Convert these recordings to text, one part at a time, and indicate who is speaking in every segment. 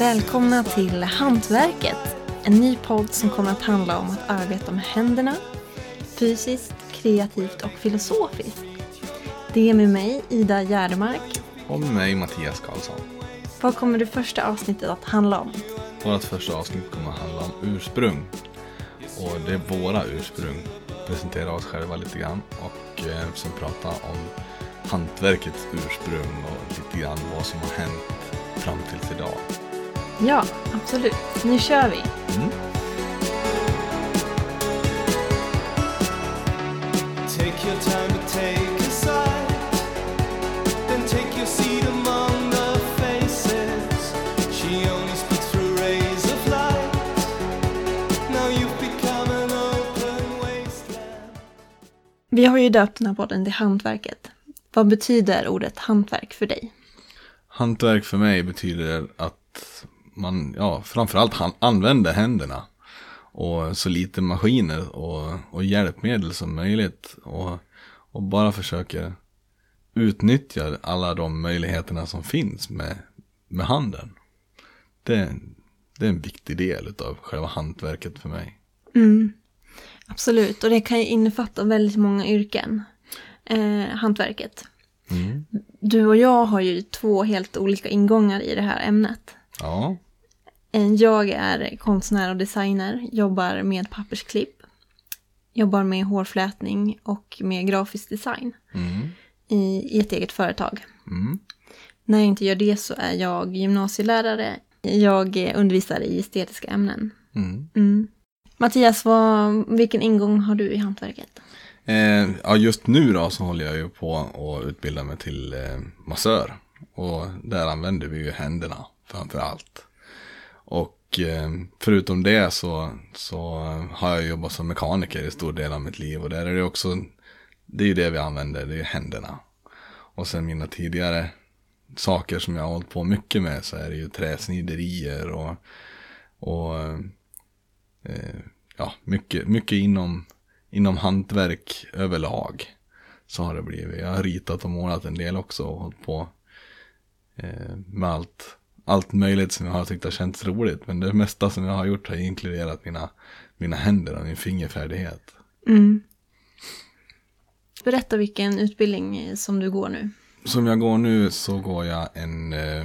Speaker 1: Välkomna till Hantverket. En ny podd som kommer att handla om att arbeta med händerna. Fysiskt, kreativt och filosofiskt. Det är med mig, Ida Gärdemark.
Speaker 2: Och med mig Mattias Karlsson.
Speaker 1: Vad kommer det första avsnittet att handla om?
Speaker 2: Vårt första avsnitt kommer att handla om ursprung. Och det är våra ursprung. Presentera oss själva lite grann. Och eh, sen prata om hantverkets ursprung och lite grann vad som har hänt fram tills idag.
Speaker 1: Ja, absolut. Nu kör vi.
Speaker 2: Mm.
Speaker 1: Vi har ju döpt den här podden till Hantverket. Vad betyder ordet hantverk för dig?
Speaker 2: Hantverk för mig betyder att man, ja, framförallt han, använder händerna. Och så lite maskiner och, och hjälpmedel som möjligt. Och, och bara försöker utnyttja alla de möjligheterna som finns med, med handen. Det, det är en viktig del av själva hantverket för mig.
Speaker 1: Absolut, och det kan ju innefatta väldigt många yrken. Eh, hantverket.
Speaker 2: Mm.
Speaker 1: Du och jag har ju två helt olika ingångar i det här ämnet.
Speaker 2: Ja,
Speaker 1: Jag är konstnär och designer, jobbar med pappersklipp, jobbar med hårflätning och med grafisk design
Speaker 2: mm.
Speaker 1: i, i ett eget företag.
Speaker 2: Mm.
Speaker 1: När jag inte gör det så är jag gymnasielärare. Jag undervisar i estetiska ämnen.
Speaker 2: Mm.
Speaker 1: Mm. Mattias, vad, vilken ingång har du i hantverket?
Speaker 2: Eh, ja, just nu då så håller jag ju på att utbilda mig till eh, massör. Och där använder vi ju händerna framför allt. Och eh, förutom det så, så har jag jobbat som mekaniker i stor del av mitt liv. Och där är det också, det är ju det vi använder, det är händerna. Och sen mina tidigare saker som jag har hållit på mycket med så är det ju träsniderier och, och eh, ja, mycket, mycket inom, inom hantverk överlag. Så har det blivit. Jag har ritat och målat en del också och hållit på eh, med allt, allt möjligt som jag har tyckt har känts roligt. Men det mesta som jag har gjort har inkluderat mina, mina händer och min fingerfärdighet.
Speaker 1: Berätta vilken utbildning som du går nu.
Speaker 2: Som jag går nu så går jag en eh,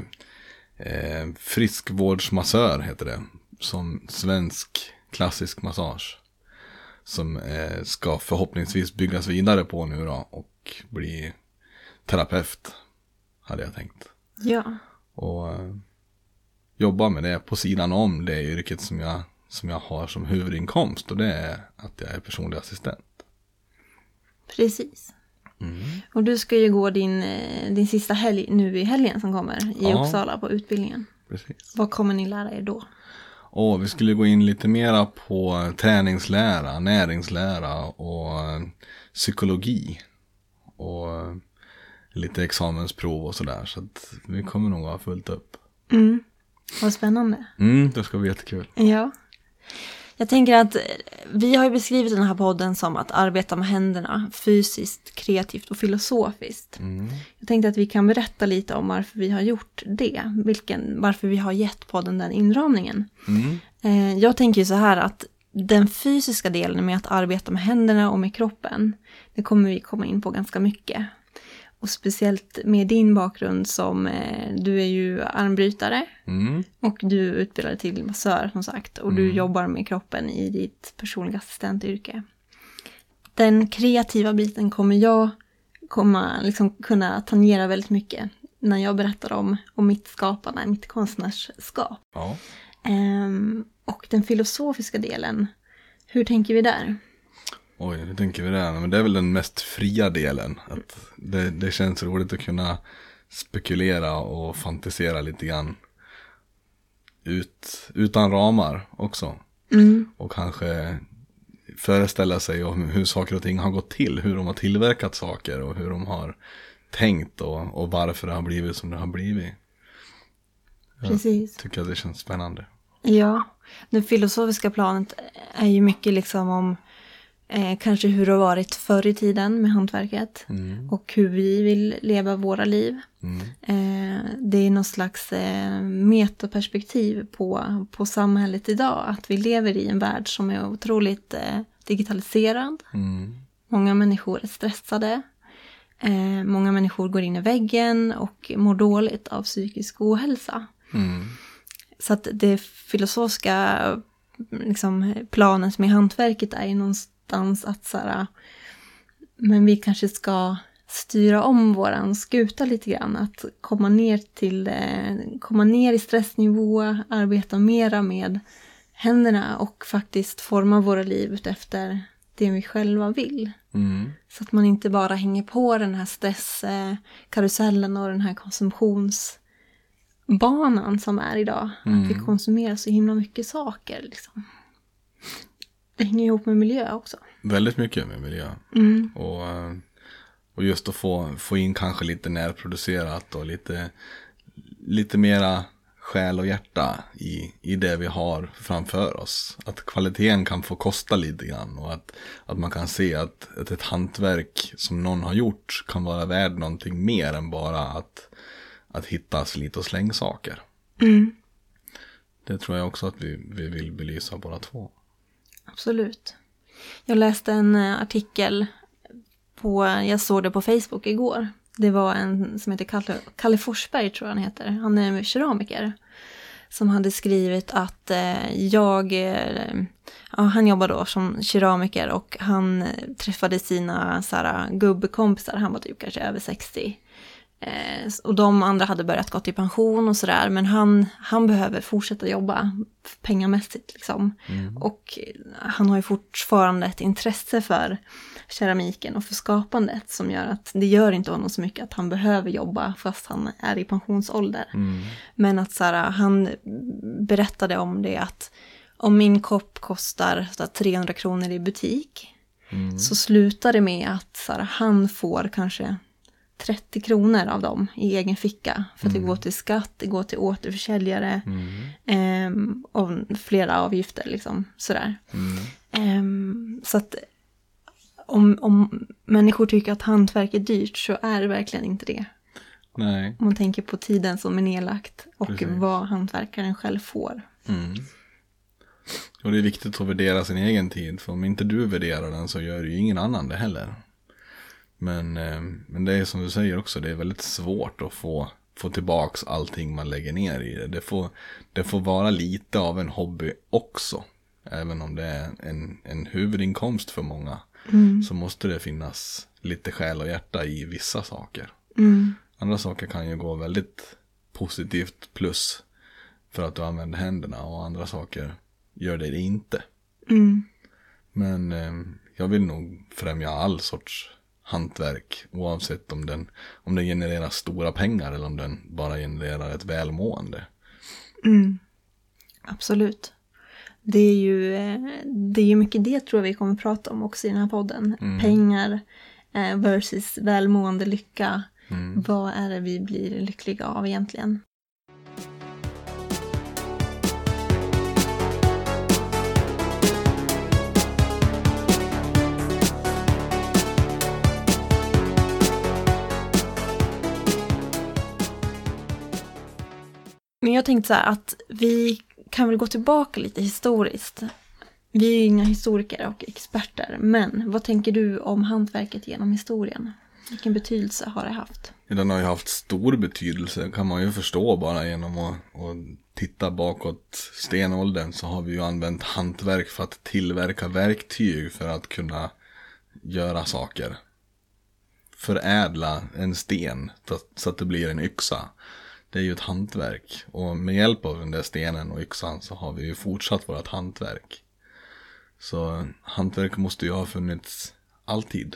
Speaker 2: eh, friskvårdsmassör heter det. Som svensk klassisk massage. Som eh, ska förhoppningsvis byggas vidare på nu då och bli terapeut. Hade jag tänkt.
Speaker 1: Ja,
Speaker 2: Och eh, jobba med det på sidan om det yrket som jag, som jag har som huvudinkomst. Och det är att jag är personlig assistent.
Speaker 1: precis. Och du ska ju gå din, eh, din sista helg nu i helgen som kommer i
Speaker 2: Ja.
Speaker 1: Uppsala på utbildningen.
Speaker 2: Precis.
Speaker 1: Vad kommer ni lära er då?
Speaker 2: Och vi skulle gå in lite mera på träningslära, näringslära och eh, psykologi. Och eh, lite examensprov och sådär. Så att vi kommer nog ha fullt upp.
Speaker 1: Vad spännande.
Speaker 2: Mm, det ska bli jättekul.
Speaker 1: Ja. Jag tänker att vi har ju beskrivit den här podden som att arbeta med händerna fysiskt, kreativt och filosofiskt. Jag tänkte att vi kan berätta lite om varför vi har gjort det, vilken, varför vi har gett podden den inramningen. Eh, Jag tänker ju så här att den fysiska delen med att arbeta med händerna och med kroppen, det kommer vi komma in på ganska mycket. Och speciellt med din bakgrund som, eh, du är ju armbrytare
Speaker 2: Mm.
Speaker 1: och du är utbildad till massör som sagt. Och du jobbar med kroppen i ditt personliga assistentyrke. Den kreativa biten kommer jag komma, liksom, kunna tangera väldigt mycket när jag berättar om, om mitt skapande, mitt konstnärskap.
Speaker 2: Ja.
Speaker 1: Ehm, och den filosofiska delen, hur tänker vi där?
Speaker 2: Oj, hur tänker vi där? Men det är väl den mest fria delen. Att det, det känns roligt att kunna spekulera och fantisera lite grann. Ut, utan ramar också. Och kanske föreställa sig om hur saker och ting har gått till, hur de har tillverkat saker och hur de har tänkt och, och varför det har blivit som det har blivit.
Speaker 1: Precis.
Speaker 2: Tycker jag det känns spännande.
Speaker 1: Ja, det filosofiska planet är ju mycket liksom om eh, kanske hur det har varit förr i tiden med hantverket. Och hur vi vill leva våra liv. Eh, det är någon slags eh, metaperspektiv på, på samhället idag. Att vi lever i en värld som är otroligt eh, digitaliserad. Många människor är stressade. Eh, många människor går in i väggen och mår dåligt av psykisk ohälsa. Så att det filosofiska liksom, planet med hantverket är ju någonstans att så här, men vi kanske ska styra om våran skuta lite grann. Att komma ner till, eh, komma ner i stressnivå, arbeta mera med händerna och faktiskt forma våra liv efter det vi själva vill. Så att man inte bara hänger på den här stresskarusellen och den här konsumtionsbanan som är idag. Att vi konsumerar så himla mycket saker. Liksom. Det hänger ihop med miljö också.
Speaker 2: Väldigt mycket med miljö. Och, eh, och just att få, få in kanske lite närproducerat och lite, lite mera själ och hjärta i, i det vi har framför oss. Att kvaliteten kan få kosta lite grann och att, att man kan se att, att ett hantverk som någon har gjort kan vara värd någonting mer än bara att, att hitta slit och släng saker. Det tror jag också att vi, vi vill belysa båda två.
Speaker 1: Absolut. Jag läste en eh, artikel på, jag såg det på Facebook igår. Det var en som heter Kalle, Kalle Forsberg tror jag han heter. Han är keramiker. Som hade skrivit att eh, jag, eh, ja, han jobbar då som keramiker och han träffade sina så här, gubbkompisar, han var typ kanske över 60. Eh, och de andra hade börjat gå i pension och sådär, men han, han behöver fortsätta jobba pengamässigt liksom. Och han har ju fortfarande ett intresse för keramiken och för skapandet som gör att det gör inte honom så mycket att han behöver jobba fast han är i pensionsålder. Men att så här, han berättade om det att om min kopp kostar så här, 300 kronor i butik så slutar det med att så här, han får kanske 30 kronor av dem i egen ficka. För att det går till skatt, det går till återförsäljare ehm, och flera avgifter liksom sådär. Ehm, så att om, om människor tycker att hantverk är dyrt så är det verkligen inte det.
Speaker 2: Nej.
Speaker 1: Om man tänker på tiden som är nedlagt och
Speaker 2: Precis.
Speaker 1: vad hantverkaren själv får.
Speaker 2: Och det är viktigt att värdera sin egen tid. För om inte du värderar den så gör ju ingen annan det heller. Men, eh, men det är som du säger också, det är väldigt svårt att få, få tillbaks allting man lägger ner i det. Det får, det får vara lite av en hobby också. Även om det är en, en huvudinkomst för många. Så måste det finnas lite själ och hjärta i vissa saker. Andra saker kan ju gå väldigt positivt plus för att du använder händerna och andra saker gör det inte. Men eh, jag vill nog främja all sorts hantverk oavsett om den, om den genererar stora pengar eller om den bara genererar ett välmående.
Speaker 1: Absolut. Det är ju eh, det är ju mycket det tror jag vi kommer prata om också i den här podden. Pengar eh, versus välmående, lycka. Vad är det vi blir lyckliga av egentligen? Men jag tänkte så här att vi kan väl gå tillbaka lite historiskt. Vi är ju inga historiker och experter, men vad tänker du om hantverket genom historien? Vilken betydelse har det haft?
Speaker 2: Den har ju haft stor betydelse kan man ju förstå bara genom att, att titta bakåt stenåldern så har vi ju använt hantverk för att tillverka verktyg för att kunna göra saker. Förädla en sten så att- så att det blir en yxa. Det är ju ett hantverk och med hjälp av den där stenen och yxan så har vi ju fortsatt vårt hantverk. Så hantverk måste ju ha funnits alltid.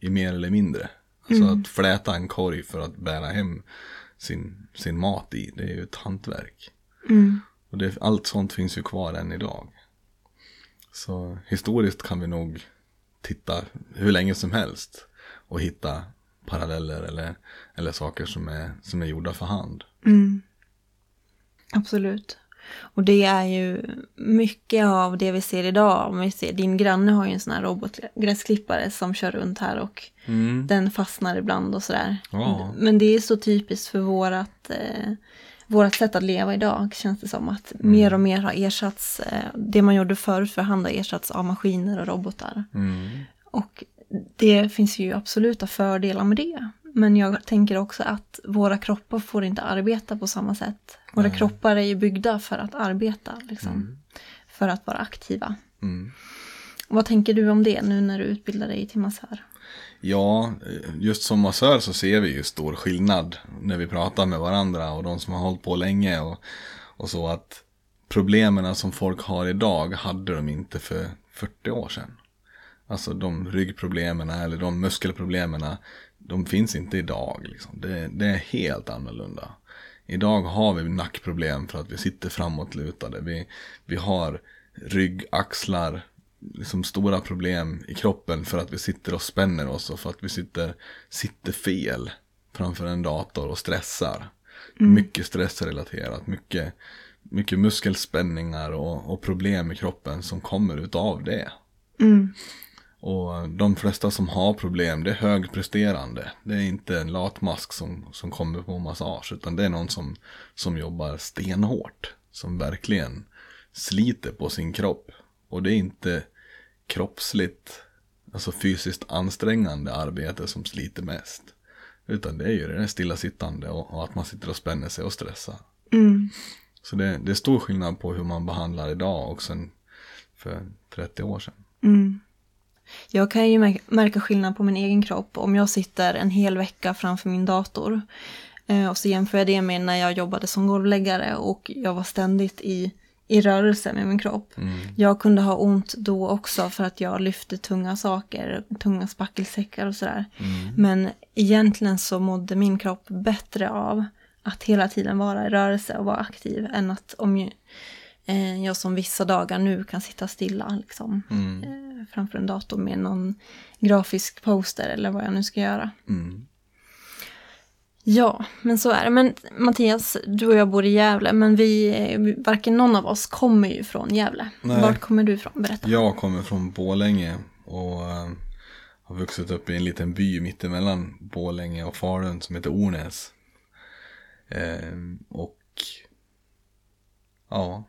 Speaker 2: I mer eller mindre. Alltså att fläta en korg för att bära hem sin, sin mat i. Det är ju ett hantverk. Och det, allt sånt finns ju kvar än idag. Så historiskt kan vi nog titta hur länge som helst och hitta paralleller eller, eller saker som är, som är gjorda för hand.
Speaker 1: Absolut. Och det är ju mycket av det vi ser idag. Om vi ser, din granne har ju en sån här robotgräsklippare som kör runt här och den fastnar ibland och sådär.
Speaker 2: Ja.
Speaker 1: Men det är så typiskt för vårat, eh, vårat sätt att leva idag känns det som. Att mer och mer har ersatts, eh, det man gjorde förut för hand har ersatts av maskiner och robotar. Och det finns ju absoluta fördelar med det. Men jag tänker också att våra kroppar får inte arbeta på samma sätt. Våra kroppar är ju byggda för att arbeta, liksom. För att vara aktiva. Vad tänker du om det nu när du utbildar dig till massör?
Speaker 2: Ja, just som massör så ser vi ju stor skillnad när vi pratar med varandra och de som har hållit på länge och, och så att problemen som folk har idag hade de inte för 40 år sedan. Alltså de ryggproblemen eller de muskelproblemen, de finns inte idag. Liksom. Det, det är helt annorlunda. Idag har vi nackproblem för att vi sitter framåtlutade. Vi, vi har rygg, axlar, liksom stora problem i kroppen för att vi sitter och spänner oss och för att vi sitter, sitter fel framför en dator och stressar. Mycket stressrelaterat, mycket, mycket muskelspänningar och, och problem i kroppen som kommer utav det. Och de flesta som har problem, det är högpresterande. Det är inte en latmask som, som kommer på massage, utan det är någon som, som jobbar stenhårt. Som verkligen sliter på sin kropp. Och det är inte kroppsligt, alltså fysiskt ansträngande arbete som sliter mest. Utan det är ju det där stillasittande och, och att man sitter och spänner sig och stressar. Så det, det är stor skillnad på hur man behandlar idag och sen för 30 år sedan.
Speaker 1: Jag kan ju märka- skillnad på min egen kropp om jag sitter en hel vecka framför min dator. Eh, och så jämför jag det med när jag jobbade som golvläggare och jag var ständigt i, i rörelse med min kropp. Jag kunde ha ont då också för att jag lyfte tunga saker, tunga spackelsäckar och sådär. Men egentligen så mådde min kropp bättre av att hela tiden vara i rörelse och vara aktiv än att om ju, eh, jag som vissa dagar nu kan sitta stilla liksom, eh, framför en dator med någon grafisk poster eller vad jag nu ska göra. Ja, men så är det. Men Mattias, du och jag bor i Gävle, men vi, varken någon av oss kommer ju från Gävle.
Speaker 2: Nej.
Speaker 1: Vart kommer du ifrån? Berätta.
Speaker 2: Jag kommer från Bålänge och eh, har vuxit upp i en liten by mittemellan Bålänge och Falun som heter Ornäs. Eh, och ja,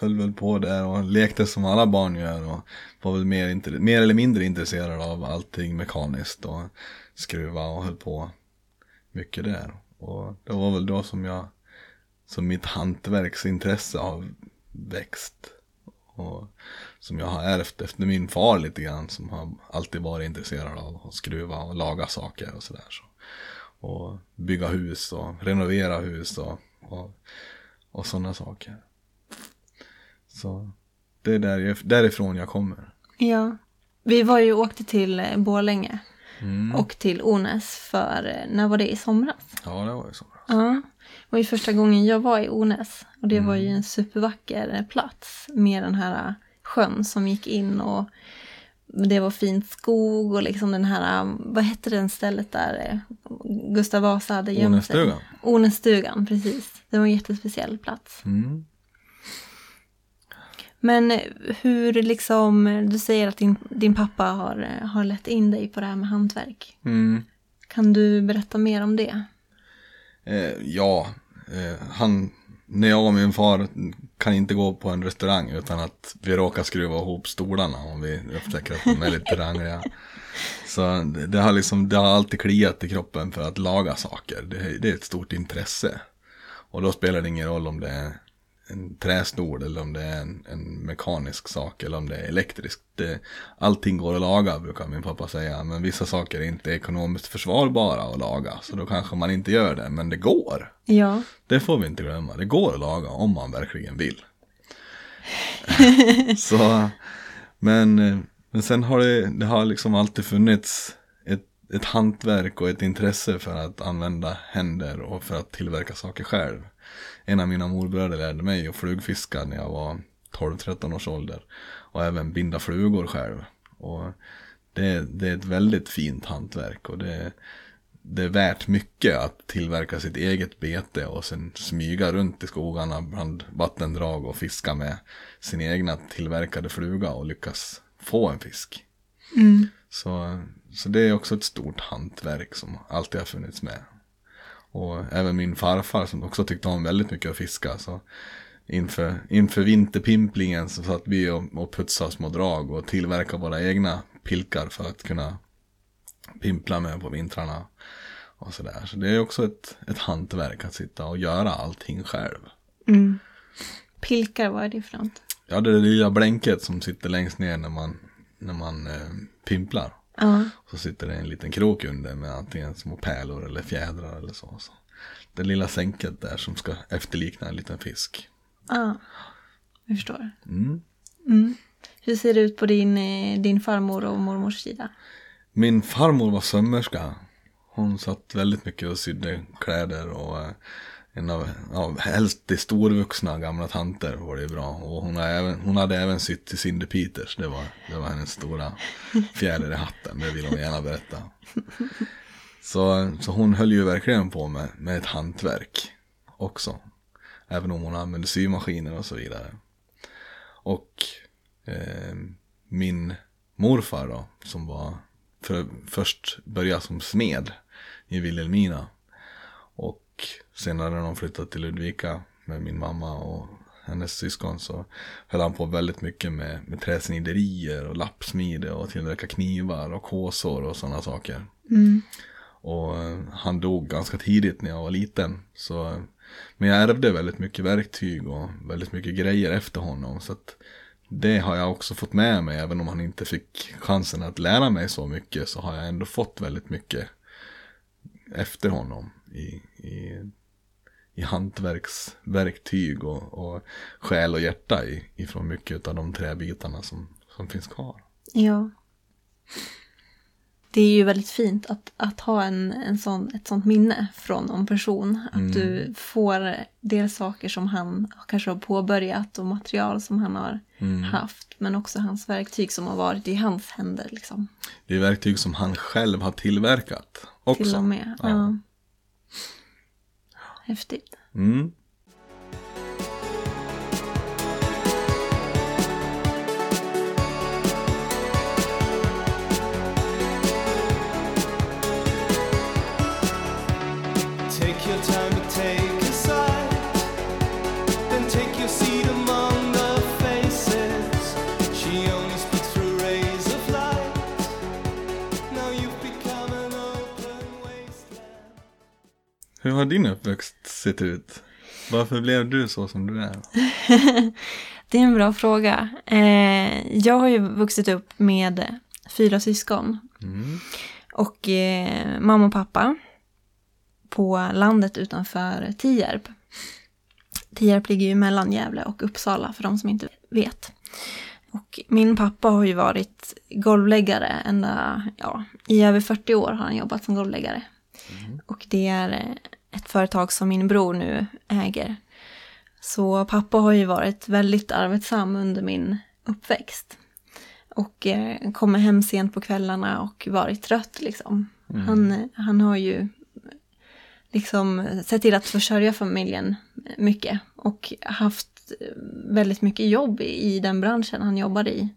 Speaker 2: höll väl på där och lekte som alla barn gör och var väl mer, mer eller mindre intresserad av allting mekaniskt och skruva och höll på mycket där. Och det var väl då som jag, som mitt hantverksintresse har växt. Och som jag har ärvt efter min far lite grann som har alltid varit intresserad av att skruva och laga saker och sådär. Så. Och bygga hus och renovera hus och, och, och sådana saker. Så det är där, därifrån jag kommer.
Speaker 1: Ja. Vi var ju åkte till eh, Borlänge
Speaker 2: Mm.
Speaker 1: och till Ornäs för, eh, när var det? I somras?
Speaker 2: Ja, det var ju så.
Speaker 1: Ja. Det var ju första gången jag var i Ornäs. Och det var ju en supervacker eh, plats med den här sjön som gick in och det var fint skog och liksom den här, vad hette den stället där Gustav Vasa hade gömt sig?
Speaker 2: Ornässtugan.
Speaker 1: Ornässtugan, precis. Det var en jättespeciell plats.
Speaker 2: Mm.
Speaker 1: Men hur liksom, du säger att din, din pappa har, har lett in dig på det här med hantverk.
Speaker 2: Mm.
Speaker 1: Kan du berätta mer om det?
Speaker 2: Eh, ja, eh, han, när jag och min far kan inte gå på en restaurang utan att vi råkar skruva ihop stolarna om vi upptäcker att de är lite rangriga. Så det, det har liksom, det har alltid kliat i kroppen för att laga saker. Det, det är ett stort intresse. Och då spelar det ingen roll om det är en trästol eller om det är en, en mekanisk sak eller om det är elektriskt. Det, allting går att laga brukar min pappa säga. Men vissa saker är inte ekonomiskt försvarbara att laga. Så då kanske man inte gör det. Men det går.
Speaker 1: Ja,
Speaker 2: Det får vi inte glömma. Det går att laga om man verkligen vill. så, men, men sen har det, det har liksom alltid funnits ett, ett hantverk och ett intresse för att använda händer och för att tillverka saker själv. En av mina morbröder lärde mig att flugfiska när jag var 12-13 års ålder. och även binda flugor själv. Och det, det är ett väldigt fint hantverk och det, det är värt mycket att tillverka sitt eget bete och sen smyga runt i skogarna bland vattendrag och fiska med sin egna tillverkade fluga och lyckas få en fisk. Så, så det är också ett stort hantverk som alltid har funnits med. Och även min farfar som också tyckte om väldigt mycket att fiska. Så inför, inför vinterpimplingen så satt vi och, och putsade små drag och tillverkade våra egna pilkar för att kunna pimpla med på vintrarna. Och sådär. Så det är också ett, ett hantverk att sitta och göra allting själv.
Speaker 1: Pilkar, vad är det för något?
Speaker 2: Ja, det är det lilla blänket som sitter längst ner när man, när man eh, pimplar.
Speaker 1: Ja.
Speaker 2: Så sitter det en liten krok under med antingen små pärlor eller fjädrar eller så. så. Det lilla sänket där som ska efterlikna en liten fisk.
Speaker 1: Ja, jag förstår.
Speaker 2: Mm.
Speaker 1: Hur ser det ut på din, eh, din farmor och mormors sida?
Speaker 2: Min farmor var sömmerska. Hon satt väldigt mycket och sydde kläder och eh, en av, ja, helst de storvuxna gamla tanter var det bra. Och hon, har även, hon hade även sytt till Cindy Peters, det var, det var hennes stora fjäder i hatten, det vill hon gärna berätta. Så, så hon höll ju verkligen på med, med ett hantverk också. Även om hon använde symaskiner och så vidare. Och eh, min morfar då, som var för, först började som smed i Vilhelmina. Och senare när de flyttade till Ludvika med min mamma och hennes syskon så höll han på väldigt mycket med, med träsniderier och lappsmide och tillverka knivar och kåsor och sådana saker. Och eh, han dog ganska tidigt när jag var liten. Så, eh, men jag ärvde väldigt mycket verktyg och väldigt mycket grejer efter honom. Så det har jag också fått med mig. Även om han inte fick chansen att lära mig så mycket så har jag ändå fått väldigt mycket efter honom. I, i, i hantverksverktyg och, och själ och hjärta i, ifrån mycket av de träbitarna som, som finns kvar.
Speaker 1: Ja. Det är ju väldigt fint att, att ha en, en sån, ett sånt minne från någon person. Att du får dels saker som han kanske har påbörjat och material som han har haft. Men också hans verktyg som har varit i hans händer. Liksom.
Speaker 2: Det är verktyg som han själv har tillverkat också.
Speaker 1: Till och med. Ja. Häftigt.
Speaker 2: Mm. Hur har din uppväxt sett ut? Varför blev du så som du är?
Speaker 1: Det är en bra fråga. Eh, jag har ju vuxit upp med fyra syskon. Och eh, mamma och pappa på landet utanför Tierp. Tierp ligger ju mellan Gävle och Uppsala för de som inte vet. Och min pappa har ju varit golvläggare ända, ja, i över 40 år har han jobbat som golvläggare. Och det är eh, ett företag som min bror nu äger. Så pappa har ju varit väldigt arbetsam under min uppväxt. Och eh, kommer hem sent på kvällarna och varit trött liksom. Han, han har ju liksom sett till att försörja familjen mycket. Och haft väldigt mycket jobb i, i den branschen han jobbar i.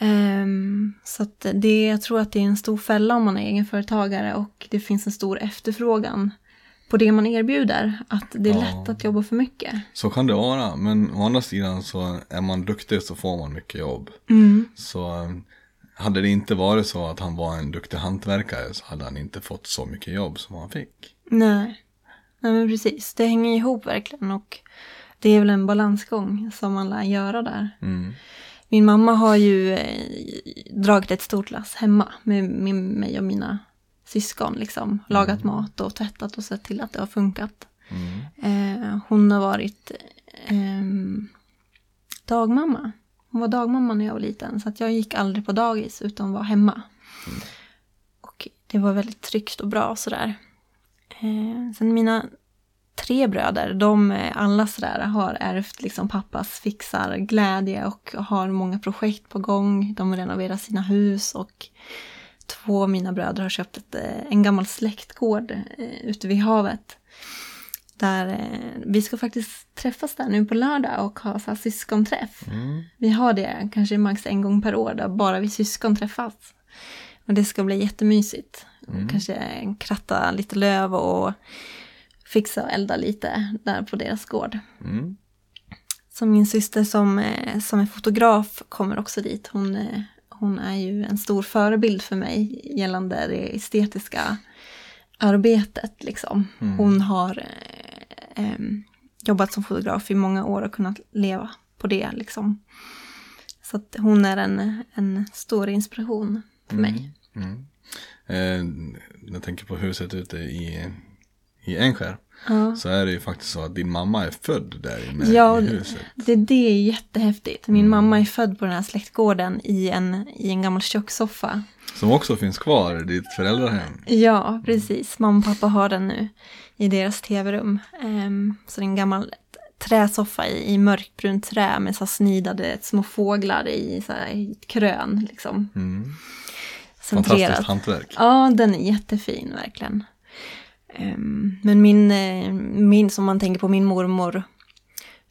Speaker 1: Ehm, så att det, jag tror att det är en stor fälla om man är egenföretagare och det finns en stor efterfrågan på det man erbjuder. Att det är
Speaker 2: Ja.
Speaker 1: lätt att jobba för mycket.
Speaker 2: Så kan det vara, men å andra sidan så är man duktig så får man mycket jobb. Så eh, hade det inte varit så att han var en duktig hantverkare så hade han inte fått så mycket jobb som han fick.
Speaker 1: Nej. Nej men precis, det hänger ihop verkligen och det är väl en balansgång som man lär göra där. Min mamma har ju eh, dragit ett stort lass hemma med, med mig och mina syskon liksom. Lagat mat och tvättat och sett till att det har funkat. Eh, hon har varit ehm, dagmamma. Hon var dagmamma när jag var liten så att jag gick aldrig på dagis utan var hemma. Och det var väldigt tryggt och bra sådär. Eh, sen mina tre bröder. De eh, alla sådär har ärvt liksom pappas fixar glädje och har många projekt på gång. De renoverar sina hus och två av mina bröder har köpt ett, eh, en gammal släktgård eh, ute vid havet. Där eh, vi ska faktiskt träffas där nu på lördag och ha så här syskonträff. Vi har det kanske max en gång per år där bara vi syskon träffas. Och det ska bli jättemysigt. Och Kanske kratta lite löv och fixa och elda lite där på deras gård.
Speaker 2: Mm.
Speaker 1: Så min syster som, som är fotograf kommer också dit. Hon, hon är ju en stor förebild för mig gällande det estetiska arbetet. Liksom. Hon har eh, jobbat som fotograf i många år och kunnat leva på det. Liksom. Så att hon är en, en stor inspiration för mig.
Speaker 2: Eh, jag tänker på huset ute i, i Enskär.
Speaker 1: Ja.
Speaker 2: Så är det ju faktiskt så att din mamma är född där inne
Speaker 1: Ja,
Speaker 2: i huset.
Speaker 1: det, det är jättehäftigt. Min mamma är född på den här släktgården i en, i en gammal kökssoffa.
Speaker 2: Som också finns kvar i ditt föräldrahem.
Speaker 1: Ja, precis. Mamma och pappa har den nu i deras tv-rum. Ehm, så det är en gammal träsoffa i, i mörkbrunt trä med så snidade små fåglar i, så här, i krön. Liksom.
Speaker 2: Mm. Fantastiskt hantverk.
Speaker 1: Ja, den är jättefin verkligen. Ehm, men min, eh, min, som man tänker på min mormor,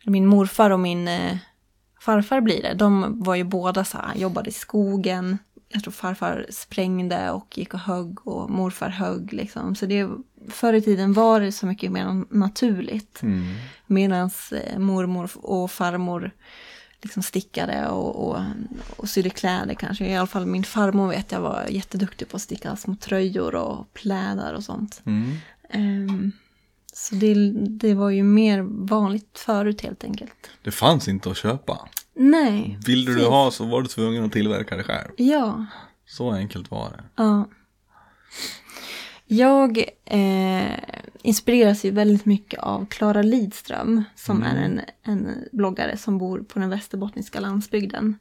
Speaker 1: min morfar och min eh, farfar blir det, de var ju båda så här, jobbade i skogen. Jag tror farfar sprängde och gick och högg och morfar högg liksom. Så det, förr i tiden var det så mycket mer naturligt.
Speaker 2: Mm.
Speaker 1: Medan eh, mormor och farmor liksom stickade och, och, och sydde kläder kanske. I alla fall min farmor vet jag var jätteduktig på att sticka små tröjor och plädar och sånt.
Speaker 2: Mm.
Speaker 1: Ehm, så det, det var ju mer vanligt förut helt enkelt.
Speaker 2: Det fanns inte att köpa.
Speaker 1: Nej.
Speaker 2: Vill du
Speaker 1: precis.
Speaker 2: ha så var du tvungen att tillverka det själv.
Speaker 1: Ja.
Speaker 2: Så enkelt var det.
Speaker 1: Ja. Jag eh, inspireras ju väldigt mycket av Klara Lidström som är en, en bloggare som bor på den västerbottniska landsbygden.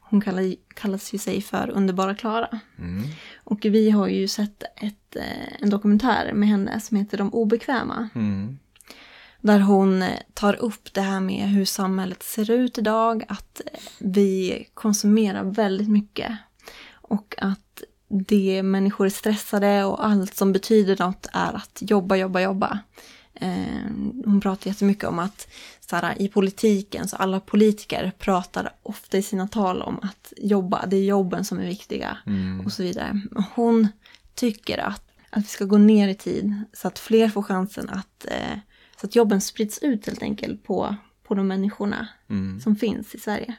Speaker 1: Hon kallar, kallas ju sig för Underbara Klara.
Speaker 2: Mm.
Speaker 1: Och vi har ju sett ett, eh, en dokumentär med henne som heter De obekväma.
Speaker 2: Mm.
Speaker 1: Där hon tar upp det här med hur samhället ser ut idag, att vi konsumerar väldigt mycket. Och att det människor är stressade och allt som betyder något är att jobba, jobba, jobba. Eh, hon pratar jättemycket om att så här, i politiken, så alla politiker pratar ofta i sina tal om att jobba, det är jobben som är viktiga och så vidare. Hon tycker att, att vi ska gå ner i tid så att fler får chansen att, eh, så att jobben sprids ut helt enkelt på, på de människorna som finns i Sverige.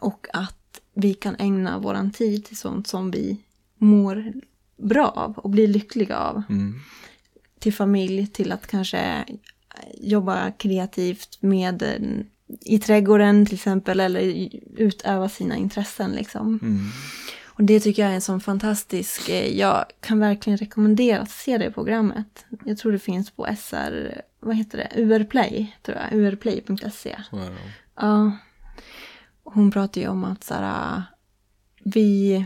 Speaker 1: Och att vi kan ägna våran tid till sånt som vi mår bra av och blir lyckliga av.
Speaker 2: Mm.
Speaker 1: Till familj, till att kanske jobba kreativt med eh, i trädgården till exempel eller utöva sina intressen liksom.
Speaker 2: Mm.
Speaker 1: Och det tycker jag är en sån fantastisk, eh, jag kan verkligen rekommendera att se det programmet. Jag tror det finns på SR, vad heter det, UR-play, tror jag, urplay.se. Ja. Hon pratar ju om att så här, vi,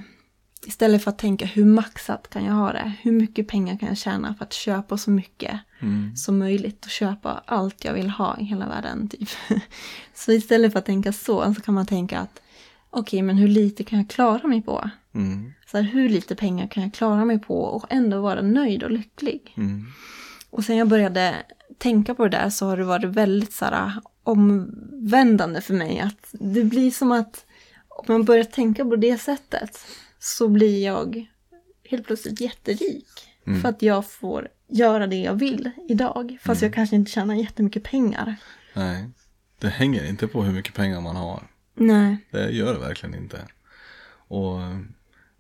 Speaker 1: istället för att tänka hur maxat kan jag ha det, hur mycket pengar kan jag tjäna för att köpa så mycket
Speaker 2: Mm.
Speaker 1: som möjligt och köpa allt jag vill ha i hela världen. Typ. Så istället för att tänka så, så kan man tänka att okej, men hur lite kan jag klara mig på?
Speaker 2: Mm.
Speaker 1: Så här, hur lite pengar kan jag klara mig på och ändå vara nöjd och lycklig?
Speaker 2: Mm.
Speaker 1: Och sen jag började tänka på det där så har det varit väldigt så här, omvändande för mig. Att det blir som att om man börjar tänka på det sättet så blir jag helt plötsligt jätterik. För att jag får göra det jag vill idag. Fast jag kanske inte tjänar jättemycket pengar.
Speaker 2: Nej. Det hänger inte på hur mycket pengar man har.
Speaker 1: Nej.
Speaker 2: Det gör det verkligen inte. Och eh,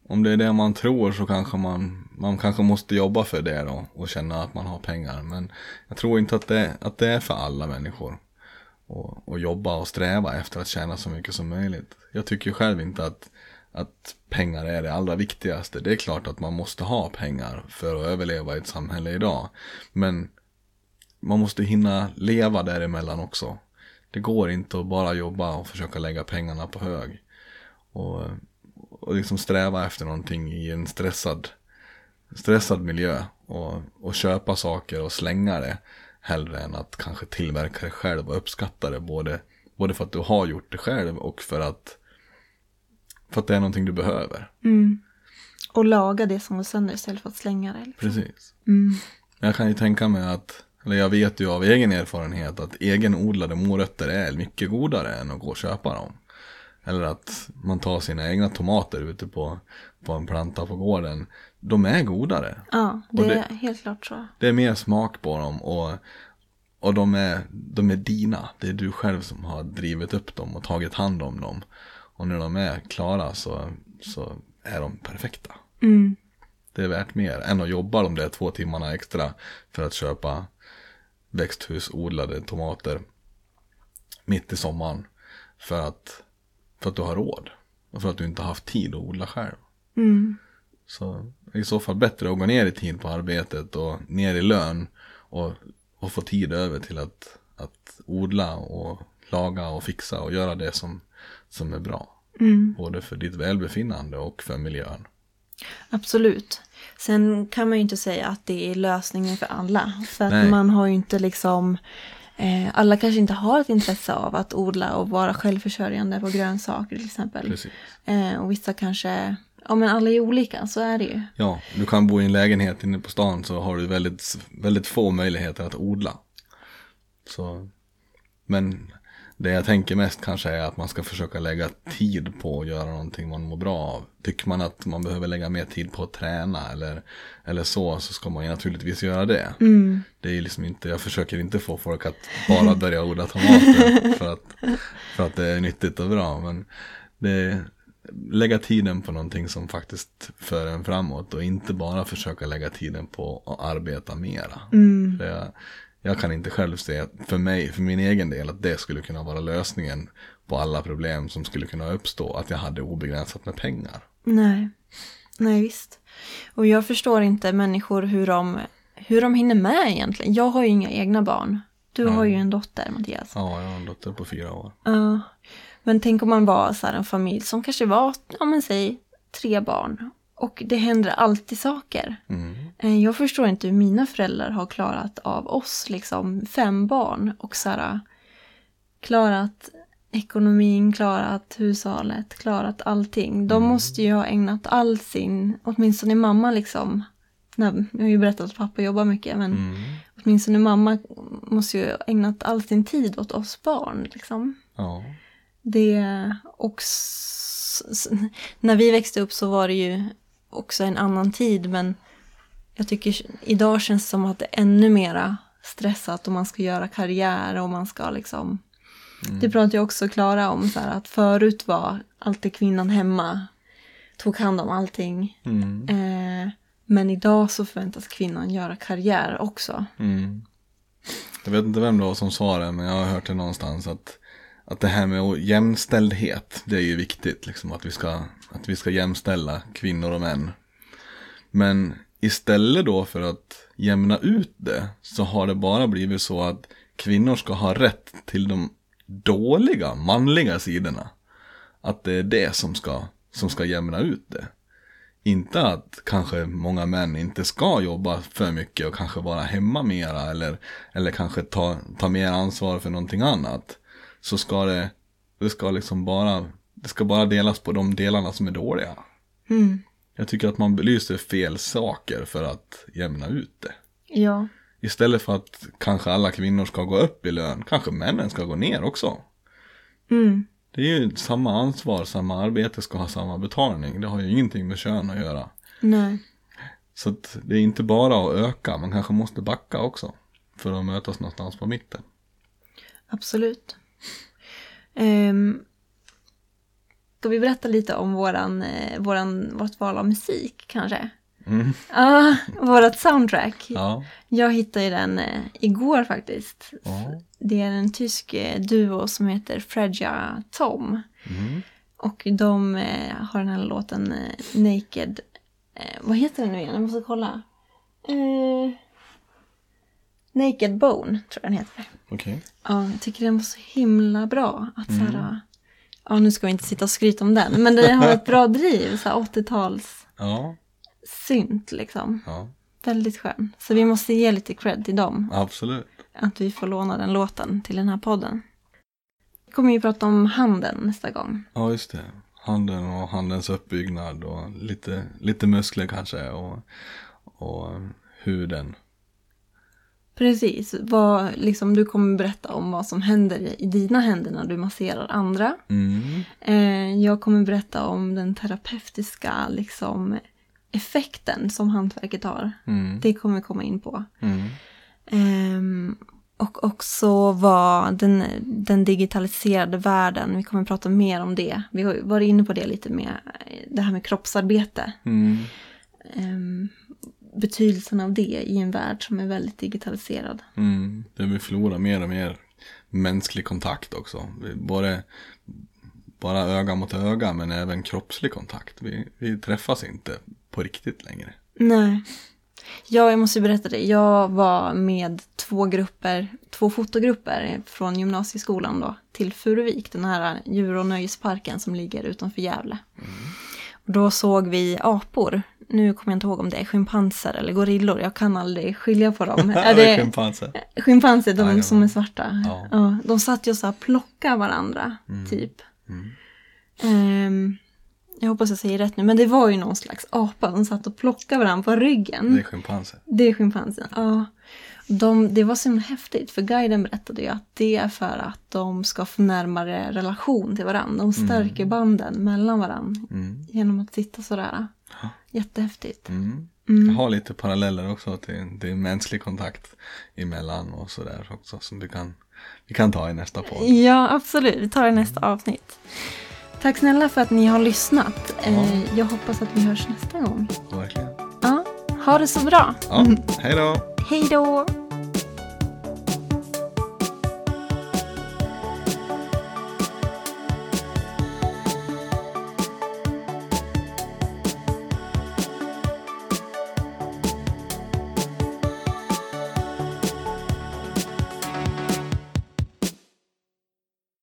Speaker 2: om det är det man tror så kanske man, man kanske måste jobba för det då och känna att man har pengar. Men jag tror inte att det, att det är för alla människor. Och, och jobba och sträva efter att tjäna så mycket som möjligt. Jag tycker själv inte att, att pengar är det allra viktigaste. Det är klart att man måste ha pengar för att överleva i ett samhälle idag. Men man måste hinna leva däremellan också. Det går inte att bara jobba och försöka lägga pengarna på hög. Och, och liksom sträva efter någonting i en stressad, stressad miljö. Och, och köpa saker och slänga det. hellre än att kanske tillverka det själv och uppskatta det. Både, både för att du har gjort det själv och för att, för att det är någonting du behöver.
Speaker 1: Och laga det som går sönder istället för att slänga det. liksom.
Speaker 2: Precis. Jag kan ju tänka mig att, eller jag vet ju av egen erfarenhet att egenodlade morötter är mycket godare än att gå och köpa dem. Eller att man tar sina egna tomater ute på, på en planta på gården. De är godare.
Speaker 1: Ja, det,
Speaker 2: det-
Speaker 1: är helt klart så.
Speaker 2: Det är mer smak på dem och, och de, är, de är dina. Det är du själv som har drivit upp dem och tagit hand om dem. Och när de är klara så, så är de perfekta.
Speaker 1: Mm.
Speaker 2: Det är värt mer än att jobba de där två timmarna extra för att köpa växthusodlade tomater mitt i sommaren. För att, för att du har råd. Och för att du inte har haft tid att odla själv.
Speaker 1: Mm.
Speaker 2: Så i så fall bättre att gå ner i tid på arbetet och ner i lön och, och få tid över till att, att odla och laga och fixa och göra det som, som är bra.
Speaker 1: Mm.
Speaker 2: Både för ditt välbefinnande och för miljön.
Speaker 1: Absolut. Sen kan man ju inte säga att det är lösningen för alla. För att
Speaker 2: Nej.
Speaker 1: man har ju inte liksom... Eh, alla kanske inte har ett intresse av att odla och vara självförsörjande på grönsaker till exempel. Eh, och vissa kanske... Ja men alla är olika, så är det ju.
Speaker 2: Ja, du kan bo i en lägenhet inne på stan så har du väldigt, väldigt få möjligheter att odla. Så, men det jag tänker mest kanske är att man ska försöka lägga tid på att göra någonting man mår bra av. Tycker man att man behöver lägga mer tid på att träna eller, eller så, så ska man ju naturligtvis göra det. Det är liksom inte, jag försöker inte få folk att bara börja odla tomater för att, för att det är nyttigt och bra. Men det, lägga tiden på någonting som faktiskt för en framåt och inte bara försöka lägga tiden på att arbeta mera. För jag, kan inte själv se, för mig, för min egen del, att det skulle kunna vara lösningen på alla problem som skulle kunna uppstå, att jag hade obegränsat med pengar.
Speaker 1: Nej. Nej, visst. Och jag förstår inte människor hur de, hur de hinner med egentligen. Jag har ju inga egna barn. Du har ju en dotter, Mattias.
Speaker 2: Ja, jag har en dotter på fyra år.
Speaker 1: Ja. Men tänk om man var så här en familj som kanske var, ja men säg, tre barn. Och det händer alltid saker. Eh, Jag förstår inte hur mina föräldrar har klarat av oss, liksom fem barn. Och så här, klarat ekonomin, klarat hushållet, klarat allting. De måste ju ha ägnat all sin, åtminstone mamma liksom. Nej, jag har ju berättat att pappa jobbar mycket, men åtminstone mamma måste ju ha ägnat all sin tid åt oss barn. Liksom.
Speaker 2: Ja,
Speaker 1: Det och när vi växte upp så var det ju också en annan tid men jag tycker idag känns det som att det är ännu mera stressat och man ska göra karriär och man ska liksom Det pratar jag också Klara om så här att förut var alltid kvinnan hemma tog hand om allting. Eh, men idag så förväntas kvinnan göra karriär också.
Speaker 2: Jag vet inte vem det var som sa det, men jag har hört det någonstans att, att det här med jämställdhet, det är ju viktigt, liksom att vi, ska, att vi ska jämställa kvinnor och män. Men istället då för att jämna ut det, så har det bara blivit så att kvinnor ska ha rätt till de dåliga manliga sidorna. Att det är det som ska, som ska jämna ut det. Inte att kanske många män inte ska jobba för mycket och kanske vara hemma mera eller, eller kanske ta, ta mer ansvar för någonting annat. Så ska det, det ska liksom bara, det ska bara delas på de delarna som är dåliga. Jag tycker att man belyser fel saker för att jämna ut det.
Speaker 1: Ja,
Speaker 2: Istället för att kanske alla kvinnor ska gå upp i lön, kanske männen ska gå ner också. Det är ju samma ansvar, samma arbete ska ha samma betalning. Det har ju ingenting med kön att göra.
Speaker 1: nej.
Speaker 2: Så att det är inte bara att öka, man kanske måste backa också. För att mötas någonstans på mitten.
Speaker 1: Absolut. Um, ska vi berätta lite om våran, eh, våran, vårt val av musik kanske? Ja, vårat soundtrack.
Speaker 2: Ja.
Speaker 1: Jag hittade ju den eh, igår faktiskt.
Speaker 2: Ja.
Speaker 1: Det är en tysk eh, duo som heter Fredja Tom. Och de eh, har den här låten Naked. Vad heter den nu igen? Jag måste kolla. Naked Bone tror jag den heter.
Speaker 2: Okej.
Speaker 1: Ja, jag tycker den var så himla bra. Att så här, ja, nu ska vi inte sitta och skryta om den, men den har ett bra driv, så här 80-tals
Speaker 2: Ja.
Speaker 1: synt liksom.
Speaker 2: Ja.
Speaker 1: Väldigt skön. Så vi måste ge lite cred till dem.
Speaker 2: Absolut.
Speaker 1: att vi får låna den låten till den här podden. Vi kommer ju prata om handeln nästa gång.
Speaker 2: Ja, just det. Handen och handens uppbyggnad och lite, lite muskler kanske och, och um, huden.
Speaker 1: Precis, vad, liksom, du kommer berätta om vad som händer i dina händer när du masserar andra.
Speaker 2: Mm.
Speaker 1: Eh, jag kommer berätta om den terapeutiska liksom, effekten som hantverket har.
Speaker 2: Mm.
Speaker 1: Det kommer vi komma in på.
Speaker 2: Mm.
Speaker 1: Ehm, och också vad den, den digitaliserade världen, vi kommer prata mer om det. Vi har varit inne på det lite med eh, det här med kroppsarbete.
Speaker 2: Mm.
Speaker 1: Betydelsen av det i en värld som är väldigt digitaliserad.
Speaker 2: Mm. Där vi förlorar mer och mer mänsklig kontakt också. Både bara öga mot öga men även kroppslig kontakt. Vi, vi träffas inte på riktigt längre.
Speaker 1: Nej. Ja, jag måste berätta det. Jag var med två grupper, två fotogrupper från gymnasieskolan då till Furuvik, den här djur och nöjesparken som ligger utanför Gävle. Och då såg vi apor. Nu kommer jag inte ihåg om det är schimpanser eller gorillor, jag kan aldrig skilja på dem.
Speaker 2: är
Speaker 1: det
Speaker 2: schimpanser.
Speaker 1: schimpanser, de
Speaker 2: Jajamän.
Speaker 1: som är svarta?
Speaker 2: Ja.
Speaker 1: Ja, de satt ju så här plocka varandra, typ.
Speaker 2: Mm.
Speaker 1: Ehm, jag hoppas jag säger rätt nu, men det var ju någon slags apa. De satt och plockade varandra på ryggen.
Speaker 2: Det är schimpanser.
Speaker 1: Det är schimpansen, ja. De, det var så himla häftigt, för guiden berättade ju att det är för att de ska få närmare relation till varandra. De stärker banden mellan varandra
Speaker 2: Mm.
Speaker 1: genom att sitta sådär. Jättehäftigt.
Speaker 2: Mm.
Speaker 1: Mm.
Speaker 2: Jag har lite paralleller också till, till mänsklig kontakt emellan och sådär också som vi kan, vi kan ta i nästa podd.
Speaker 1: Ja, absolut. Vi tar det i nästa avsnitt. Tack snälla för att ni har lyssnat. Eh, Jag hoppas att vi hörs nästa gång.
Speaker 2: Verkligen.
Speaker 1: Ja, ha det så bra.
Speaker 2: Ja, hej då!
Speaker 1: Hej då!